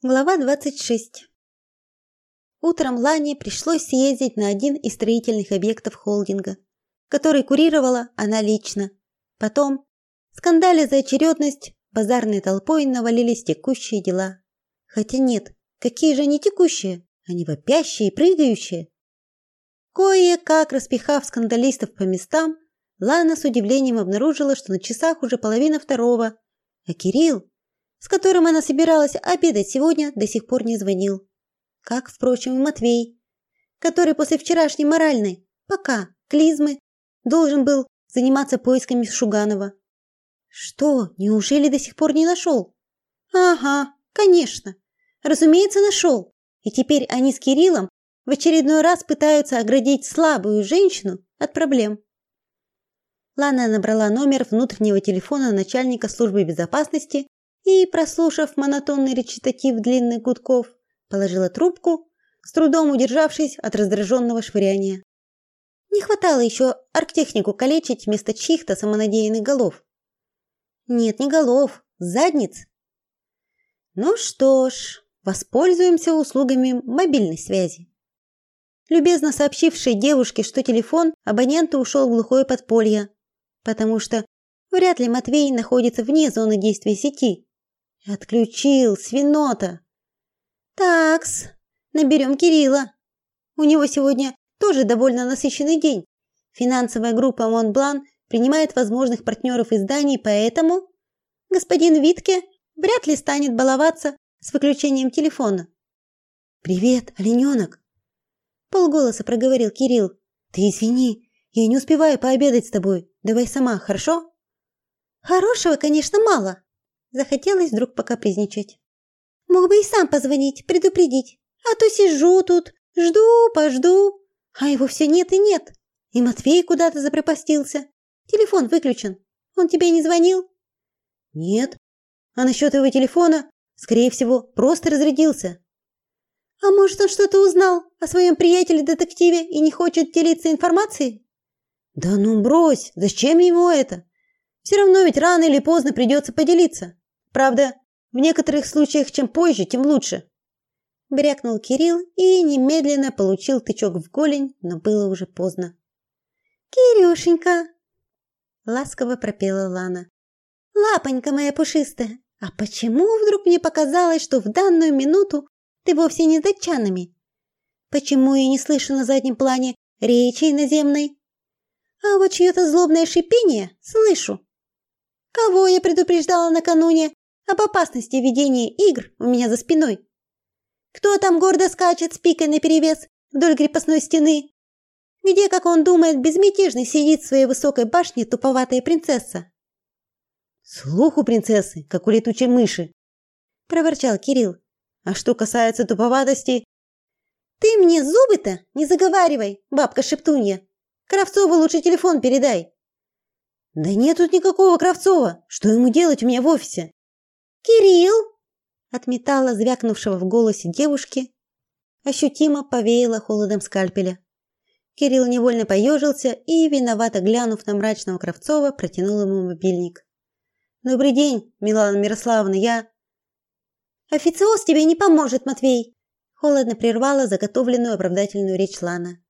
Глава 26. Утром Лане пришлось съездить на один из строительных объектов холдинга, который курировала она лично. Потом, скандали за очередность, базарной толпой навалились текущие дела. Хотя нет, какие же они текущие? Они вопящие и прыгающие. Кое-как распихав скандалистов по местам, Лана с удивлением обнаружила, что на часах уже половина второго, а Кирилл с которым она собиралась обедать сегодня, до сих пор не звонил. Как, впрочем, и Матвей, который после вчерашней моральной, пока, клизмы, должен был заниматься поисками Шуганова. Что, неужели до сих пор не нашел? Ага, конечно. Разумеется, нашел. И теперь они с Кириллом в очередной раз пытаются оградить слабую женщину от проблем. Лана набрала номер внутреннего телефона начальника службы безопасности и, прослушав монотонный речитатив длинных гудков, положила трубку, с трудом удержавшись от раздраженного швыряния. Не хватало еще арктехнику калечить вместо чьих-то самонадеянных голов. Нет, не голов, задниц. Ну что ж, воспользуемся услугами мобильной связи. Любезно сообщившей девушке, что телефон абонента ушел в глухое подполье, потому что вряд ли Матвей находится вне зоны действия сети. Отключил, свинота. Такс, наберем Кирилла. У него сегодня тоже довольно насыщенный день. Финансовая группа Монблан принимает возможных партнеров изданий, поэтому господин Витке вряд ли станет баловаться с выключением телефона. Привет, олененок. Полголоса проговорил Кирилл. Ты извини, я не успеваю пообедать с тобой. Давай сама, хорошо? Хорошего, конечно, мало, Захотелось вдруг покапризничать. Мог бы и сам позвонить, предупредить. А то сижу тут, жду, пожду, а его все нет и нет. И Матвей куда-то запропастился. Телефон выключен. Он тебе не звонил? Нет. А насчет его телефона, скорее всего, просто разрядился. А может, он что-то узнал о своем приятеле-детективе и не хочет делиться информацией? Да ну брось, зачем ему это? Все равно ведь рано или поздно придется поделиться. Правда, в некоторых случаях чем позже, тем лучше. Брякнул Кирилл и немедленно получил тычок в голень, но было уже поздно. Кирюшенька, ласково пропела Лана. Лапонька моя пушистая, а почему вдруг мне показалось, что в данную минуту ты вовсе не с датчанами? Почему я не слышу на заднем плане речи иноземной? А вот чье-то злобное шипение слышу. Кого я предупреждала накануне об опасности ведения игр у меня за спиной? Кто там гордо скачет с пикой наперевес вдоль крепостной стены? Где, как он думает, безмятежно сидит в своей высокой башне туповатая принцесса? Слух у принцессы, как у летучей мыши, проворчал Кирилл. А что касается туповатости, ты мне зубы-то не заговаривай, бабка шептунья. Кравцову лучше телефон передай. Да нет тут никакого Кравцова. Что ему делать у меня в офисе? Кирилл, отметала звякнувшего в голосе девушки, ощутимо повеяло холодом скальпеля. Кирилл невольно поежился и, виновато глянув на мрачного Кравцова, протянул ему мобильник. Добрый день, Милана Мирославовна, я Официоз тебе не поможет, Матвей, холодно прервала заготовленную оправдательную речь Лана.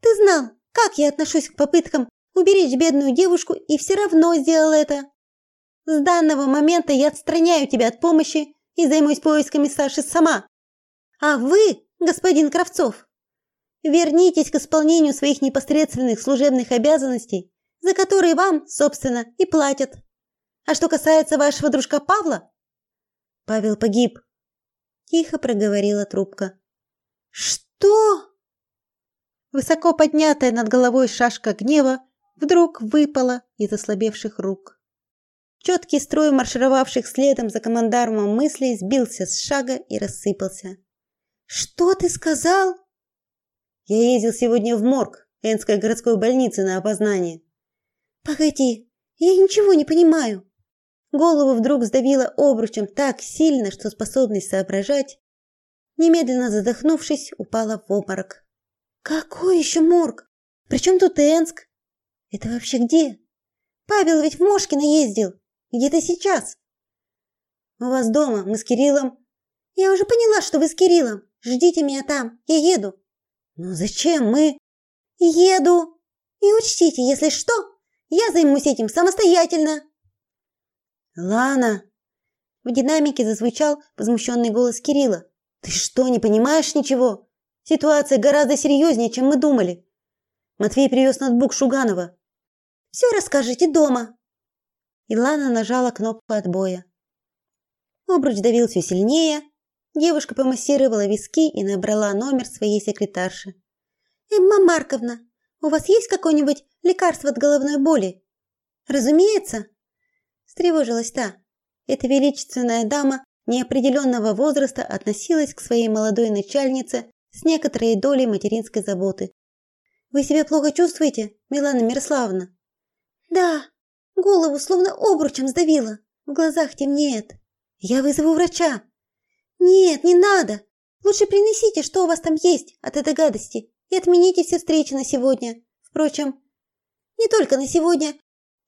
Ты знал, как я отношусь к попыткам уберечь бедную девушку и все равно сделал это. С данного момента я отстраняю тебя от помощи и займусь поисками Саши сама. А вы, господин Кравцов, вернитесь к исполнению своих непосредственных служебных обязанностей, за которые вам, собственно, и платят. А что касается вашего дружка Павла, Павел погиб, тихо проговорила трубка. Что? Высоко поднятая над головой шашка гнева вдруг выпала из ослабевших рук. Четкий строй маршировавших следом за командармом мыслей сбился с шага и рассыпался. Что ты сказал? Я ездил сегодня в морг Энской городской больницы на опознание. Погоди, я ничего не понимаю. Голову вдруг сдавило обручем так сильно, что способность соображать, немедленно задохнувшись, упала в обморок. Какой еще морг? Причем тут Энск? Это вообще где? Павел ведь в Мошкино ездил. Где ты сейчас? У вас дома. Мы с Кириллом. Я уже поняла, что вы с Кириллом. Ждите меня там. Я еду. Ну зачем мы? Еду. И учтите, если что, я займусь этим самостоятельно. Лана. В динамике зазвучал возмущенный голос Кирилла. Ты что, не понимаешь ничего? Ситуация гораздо серьезнее, чем мы думали. Матвей привез ноутбук Шуганова. Все расскажите дома. Илана нажала кнопку отбоя. Обруч давил все сильнее. Девушка помассировала виски и набрала номер своей секретарши. Эмма Марковна, у вас есть какое-нибудь лекарство от головной боли? Разумеется, встревожилась та. Эта величественная дама неопределенного возраста относилась к своей молодой начальнице с некоторой долей материнской заботы. Вы себя плохо чувствуете, Милана Мирославовна? Да, голову словно обручем сдавило. В глазах темнеет. Я вызову врача. Нет, не надо. Лучше принесите, что у вас там есть от этой гадости, и отмените все встречи на сегодня. Впрочем, не только на сегодня.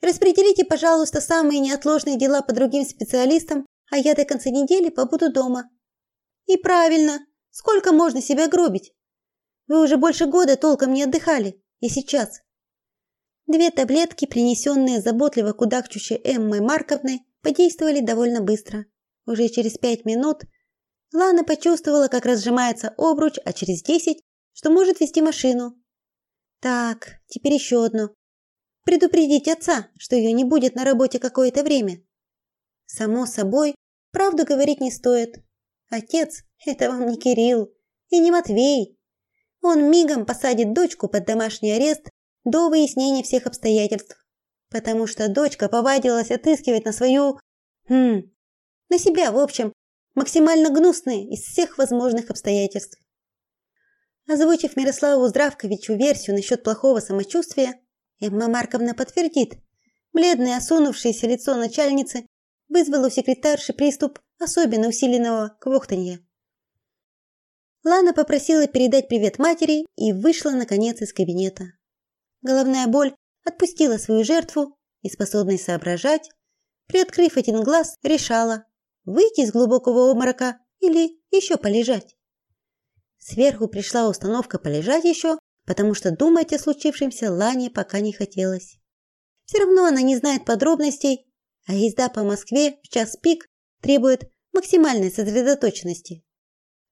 Распределите, пожалуйста, самые неотложные дела по другим специалистам, а я до конца недели побуду дома. И правильно. Сколько можно себя гробить? Вы уже больше года толком не отдыхали. И сейчас. Две таблетки, принесенные заботливо кудахчущей Эммой Марковной, подействовали довольно быстро. Уже через пять минут Лана почувствовала, как разжимается обруч, а через десять, что может вести машину. Так, теперь еще одно. Предупредить отца, что ее не будет на работе какое-то время. Само собой, правду говорить не стоит. Отец это вам не Кирилл и не Матвей. Он мигом посадит дочку под домашний арест до выяснения всех обстоятельств, потому что дочка повадилась отыскивать на свою хм на себя, в общем, максимально гнусные из всех возможных обстоятельств. Озвучив Мирославу Здравковичу версию насчет плохого самочувствия, Эмма Марковна подтвердит. Бледное осунувшееся лицо начальницы вызвало у секретарши приступ особенно усиленного квохтанья. Лана попросила передать привет матери и вышла наконец из кабинета. Головная боль отпустила свою жертву, и способность соображать, приоткрыв один глаз, решала, выйти из глубокого обморока или еще полежать. Сверху пришла установка полежать еще, потому что думать о случившемся Лане пока не хотелось. Все равно она не знает подробностей, а езда по Москве в час пик требует максимальной сосредоточенности.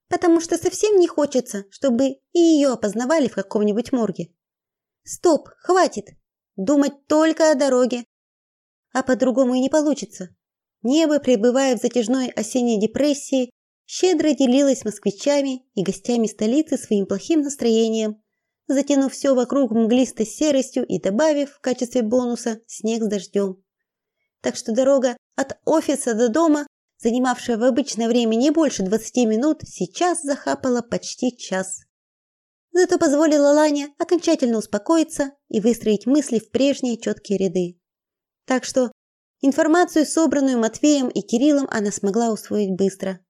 Потому что совсем не хочется, чтобы и ее опознавали в каком-нибудь морге. Стоп, хватит. Думать только о дороге. А по-другому и не получится. Небо, пребывая в затяжной осенней депрессии, щедро делилось с москвичами и гостями столицы своим плохим настроением, затянув все вокруг мглистой серостью и добавив в качестве бонуса снег с дождем. Так что дорога от офиса до дома, занимавшая в обычное время не больше 20 минут, сейчас захапала почти час. Зато позволила Лане окончательно успокоиться и выстроить мысли в прежние четкие ряды. Так что Информацию, собранную Матвеем и Кириллом, она смогла усвоить быстро.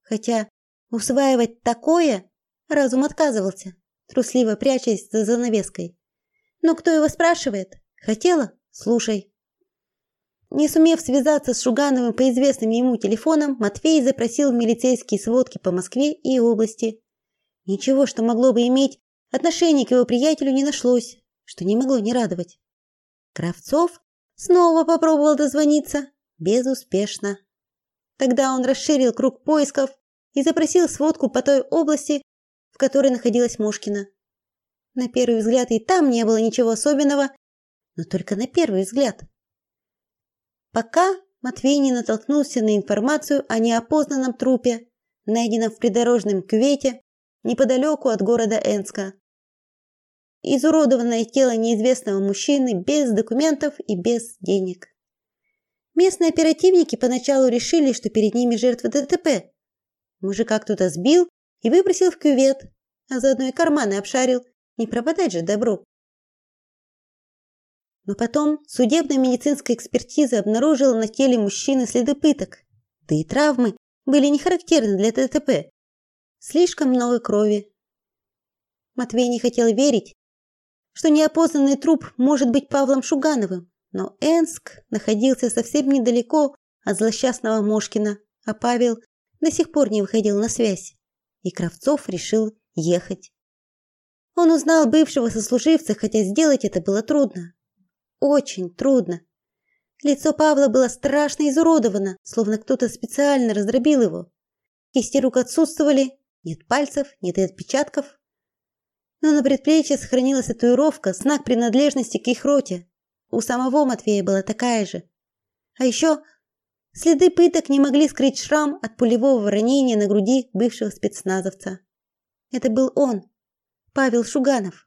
Хотя усваивать такое разум отказывался, трусливо прячась за занавеской. Но кто его спрашивает? Хотела? Слушай. Не сумев связаться с Шугановым по известным ему телефонам, Матвей запросил милицейские сводки по Москве и области. Ничего, что могло бы иметь отношение к его приятелю, не нашлось, что не могло не радовать. Кравцов Снова попробовал дозвониться, безуспешно. Тогда он расширил круг поисков и запросил сводку по той области, в которой находилась Мошкина. На первый взгляд и там не было ничего особенного, но только на первый взгляд. Пока Матвей не натолкнулся на информацию о неопознанном трупе, найденном в придорожном кювете неподалеку от города Энска изуродованное тело неизвестного мужчины без документов и без денег. Местные оперативники поначалу решили, что перед ними жертва ДТП. Мужика кто-то сбил и выбросил в кювет, а заодно и карманы обшарил. Не пропадать же добро. Но потом судебная медицинская экспертиза обнаружила на теле мужчины следы пыток. Да и травмы были не характерны для ДТП. Слишком много крови. Матвей не хотел верить, что неопознанный труп может быть Павлом Шугановым, но Энск находился совсем недалеко от злосчастного Мошкина, а Павел до сих пор не выходил на связь, и Кравцов решил ехать. Он узнал бывшего сослуживца, хотя сделать это было трудно. Очень трудно. Лицо Павла было страшно изуродовано, словно кто-то специально раздробил его. Кисти рук отсутствовали, нет пальцев, нет и отпечатков. Но на предплечье сохранилась татуировка, знак принадлежности к их роте. У самого Матвея была такая же. А еще следы пыток не могли скрыть шрам от пулевого ранения на груди бывшего спецназовца. Это был он, Павел Шуганов.